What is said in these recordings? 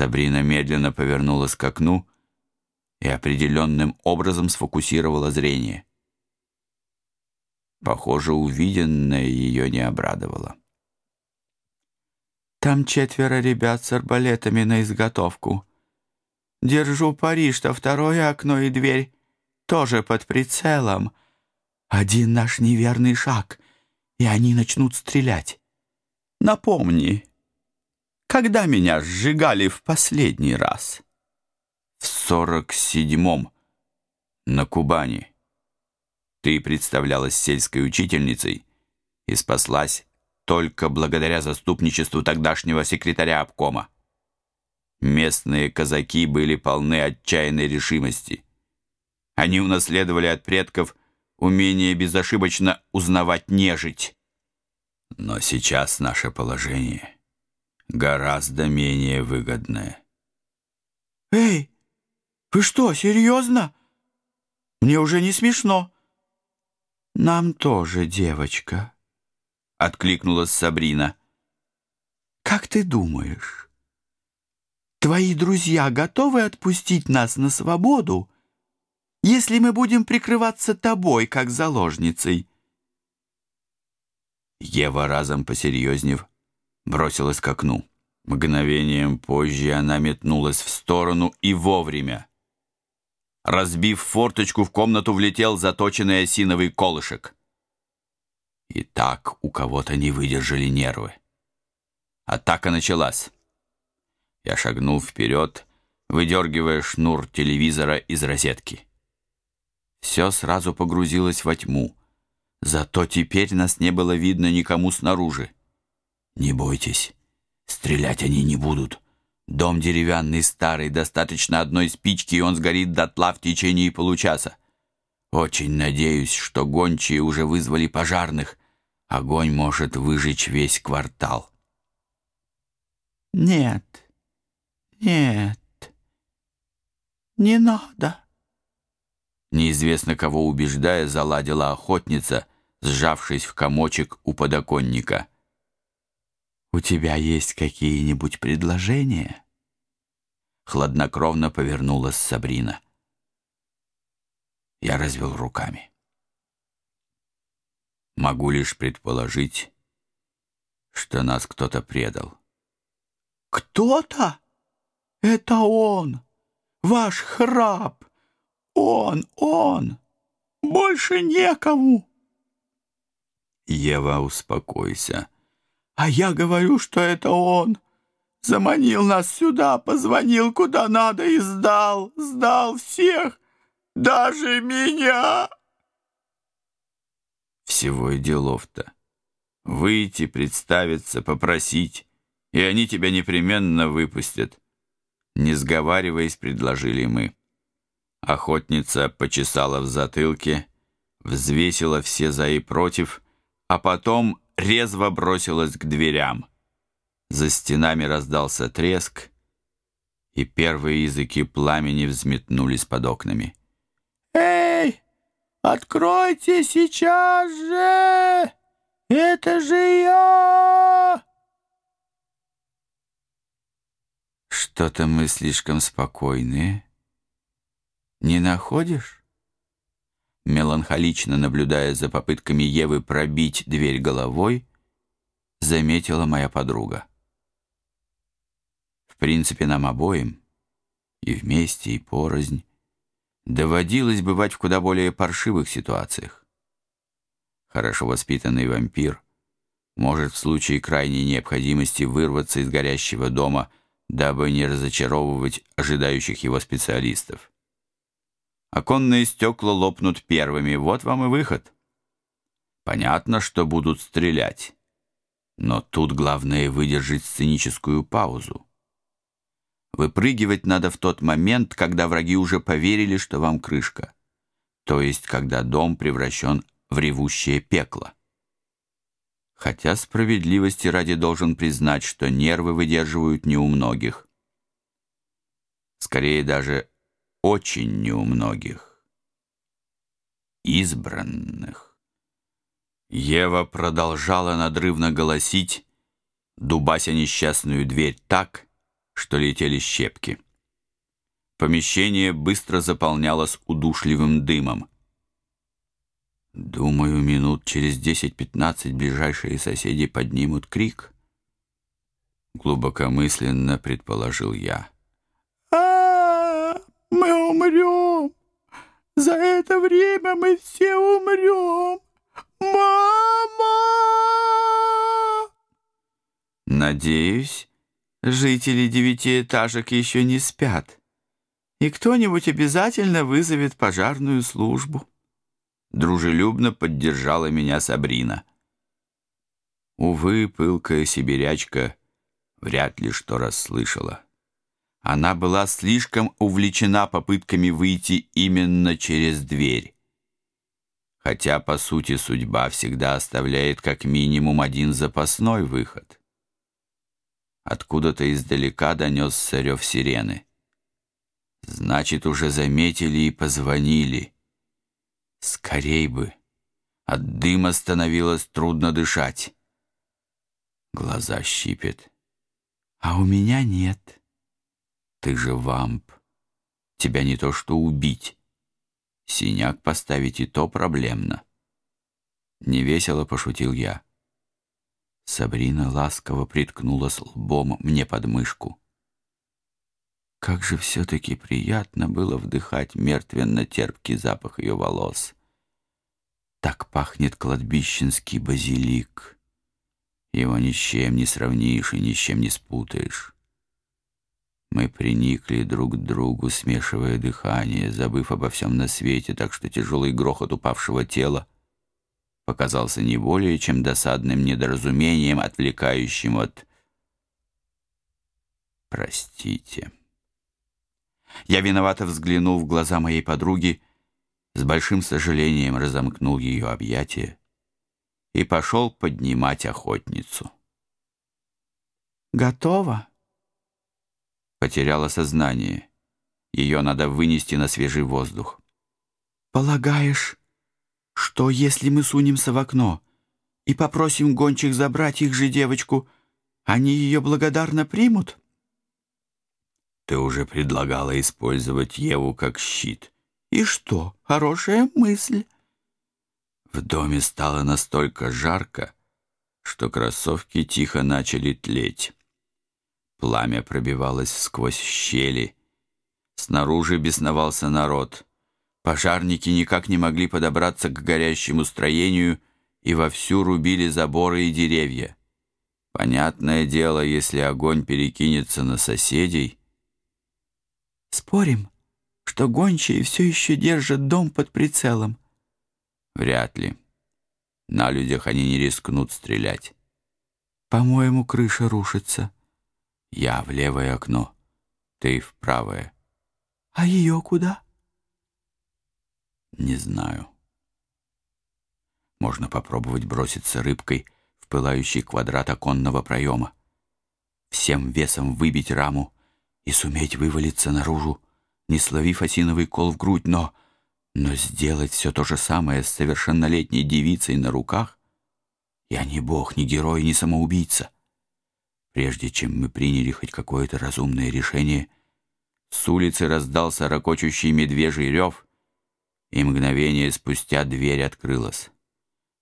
Сабрина медленно повернулась к окну и определенным образом сфокусировала зрение. Похоже, увиденное ее не обрадовало. «Там четверо ребят с арбалетами на изготовку. Держу пари, что второе окно и дверь тоже под прицелом. Один наш неверный шаг, и они начнут стрелять. Напомни, когда меня сжигали в последний раз?» «В сорок седьмом, на Кубани». Ты представлялась сельской учительницей и спаслась только благодаря заступничеству тогдашнего секретаря обкома. Местные казаки были полны отчаянной решимости. Они унаследовали от предков умение безошибочно узнавать нежить. Но сейчас наше положение гораздо менее выгодное. «Эй, вы что, серьезно? Мне уже не смешно». «Нам тоже, девочка», — откликнулась Сабрина. «Как ты думаешь, твои друзья готовы отпустить нас на свободу, если мы будем прикрываться тобой, как заложницей?» Ева, разом посерьезнев, бросилась к окну. Мгновением позже она метнулась в сторону и вовремя. Разбив форточку, в комнату влетел заточенный осиновый колышек. И так у кого-то не выдержали нервы. Атака началась. Я шагнул вперед, выдергивая шнур телевизора из розетки. Все сразу погрузилось во тьму. Зато теперь нас не было видно никому снаружи. «Не бойтесь, стрелять они не будут», Дом деревянный, старый, достаточно одной спички, и он сгорит дотла в течение получаса. Очень надеюсь, что гончие уже вызвали пожарных. Огонь может выжечь весь квартал. Нет, нет, не надо. Неизвестно кого убеждая, заладила охотница, сжавшись в комочек у подоконника. «У тебя есть какие-нибудь предложения?» Хладнокровно повернулась Сабрина. Я развел руками. Могу лишь предположить, что нас кто-то предал. «Кто-то? Это он! Ваш храп! Он, он! Больше некому!» «Ева, успокойся!» А я говорю, что это он. Заманил нас сюда, позвонил куда надо и сдал, сдал всех, даже меня. Всего и делов-то. Выйти, представиться, попросить, и они тебя непременно выпустят. Не сговариваясь, предложили мы. Охотница почесала в затылке, взвесила все за и против, а потом резво бросилась к дверям. За стенами раздался треск, и первые языки пламени взметнулись под окнами. «Эй, откройте сейчас же! Это же я!» «Что-то мы слишком спокойные. Не находишь?» Меланхолично наблюдая за попытками Евы пробить дверь головой, заметила моя подруга. В принципе, нам обоим, и вместе, и порознь, доводилось бывать в куда более паршивых ситуациях. Хорошо воспитанный вампир может в случае крайней необходимости вырваться из горящего дома, дабы не разочаровывать ожидающих его специалистов. Оконные стекла лопнут первыми, вот вам и выход. Понятно, что будут стрелять. Но тут главное выдержать сценическую паузу. Выпрыгивать надо в тот момент, когда враги уже поверили, что вам крышка. То есть, когда дом превращен в ревущее пекло. Хотя справедливости ради должен признать, что нервы выдерживают не у многих. Скорее даже очень не у многих. Избранных. Ева продолжала надрывно голосить, дубася несчастную дверь так, что летели щепки. Помещение быстро заполнялось удушливым дымом. Думаю, минут через десять-пятнадцать ближайшие соседи поднимут крик. Глубокомысленно предположил я. Умрем! За это время мы все умрем! Мама! Надеюсь, жители девятиэтажек еще не спят, и кто-нибудь обязательно вызовет пожарную службу. Дружелюбно поддержала меня Сабрина. Увы, пылкая сибирячка вряд ли что расслышала. Она была слишком увлечена попытками выйти именно через дверь. Хотя, по сути, судьба всегда оставляет как минимум один запасной выход. Откуда-то издалека донесся рев сирены. Значит, уже заметили и позвонили. Скорей бы. От дыма становилось трудно дышать. Глаза щипет. А у меня нет. Ты же вамп. Тебя не то что убить. Синяк поставить и то проблемно. Невесело пошутил я. Сабрина ласково приткнулась лбом мне под мышку. Как же все-таки приятно было вдыхать мертвенно-терпкий запах ее волос. Так пахнет кладбищенский базилик. Его ни с чем не сравнишь и ни с чем не спутаешь. Мы приникли друг к другу, смешивая дыхание, забыв обо всем на свете, так что тяжелый грохот упавшего тела показался не более чем досадным недоразумением, отвлекающим от... Простите. Я виновато взглянул в глаза моей подруги, с большим сожалением разомкнул ее объятия и пошел поднимать охотницу. «Готово?» Потеряла сознание. Ее надо вынести на свежий воздух. «Полагаешь, что если мы сунемся в окно и попросим гончих забрать их же девочку, они ее благодарно примут?» Ты уже предлагала использовать Еву как щит. И что? Хорошая мысль. В доме стало настолько жарко, что кроссовки тихо начали тлеть. Пламя пробивалось сквозь щели. Снаружи бесновался народ. Пожарники никак не могли подобраться к горящему строению и вовсю рубили заборы и деревья. Понятное дело, если огонь перекинется на соседей — Спорим, что гончие все еще держат дом под прицелом? Вряд ли. На людях они не рискнут стрелять. По-моему, крыша рушится. Я в левое окно, ты в правое. А ее куда? Не знаю. Можно попробовать броситься рыбкой в пылающий квадрат оконного проема. Всем весом выбить раму и суметь вывалиться наружу, не словив осиновый кол в грудь, но... Но сделать все то же самое с совершеннолетней девицей на руках? Я не бог, не герой, не самоубийца. Прежде чем мы приняли хоть какое-то разумное решение, с улицы раздался ракочущий медвежий рев, и мгновение спустя дверь открылась.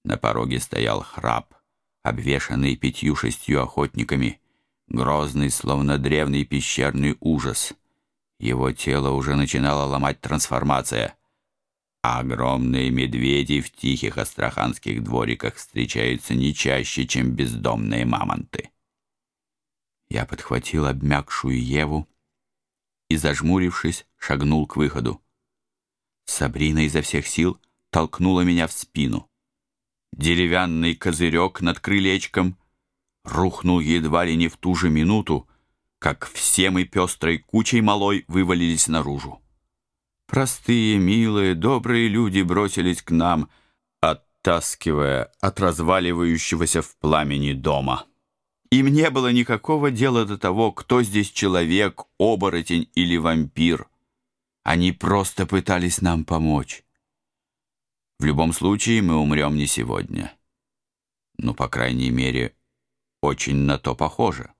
На пороге стоял храп, обвешанный пятью-шестью охотниками — грозный, словно древний пещерный ужас. Его тело уже начинала ломать трансформация. А огромные медведи в тихих астраханских двориках встречаются не чаще, чем бездомные мамонты. Я подхватил обмякшую Еву и, зажмурившись, шагнул к выходу. Сабрина изо всех сил толкнула меня в спину. Деревянный козырек над крылечком — рухнул едва ли не в ту же минуту, как все мы пестрой кучей малой вывалились наружу. Простые, милые, добрые люди бросились к нам, оттаскивая от разваливающегося в пламени дома. Им не было никакого дела до того, кто здесь человек, оборотень или вампир. Они просто пытались нам помочь. В любом случае мы умрем не сегодня. Ну, по крайней мере, очень на то похоже.